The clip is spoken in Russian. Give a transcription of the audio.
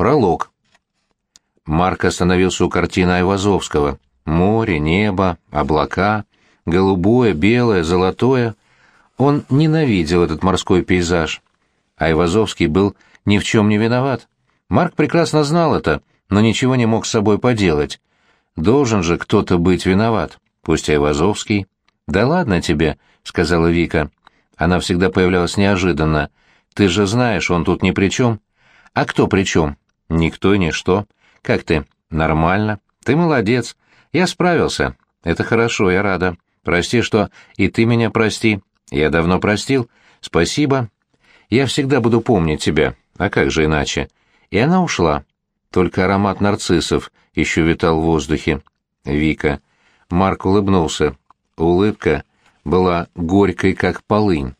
Пролог. Марк остановился у картины Айвазовского. Море, небо, облака, голубое, белое, золотое. Он ненавидел этот морской пейзаж. Айвазовский был ни в чем не виноват. Марк прекрасно знал это, но ничего не мог с собой поделать. Должен же кто-то быть виноват, пусть Айвазовский. «Да ладно тебе», — сказала Вика. Она всегда появлялась неожиданно. «Ты же знаешь, он тут ни при чем». «А кто при чем?» «Никто и ничто. Как ты?» «Нормально. Ты молодец. Я справился. Это хорошо, я рада. Прости, что и ты меня прости. Я давно простил. Спасибо. Я всегда буду помнить тебя. А как же иначе?» И она ушла. Только аромат нарциссов еще витал в воздухе. Вика. Марк улыбнулся. Улыбка была горькой, как полынь.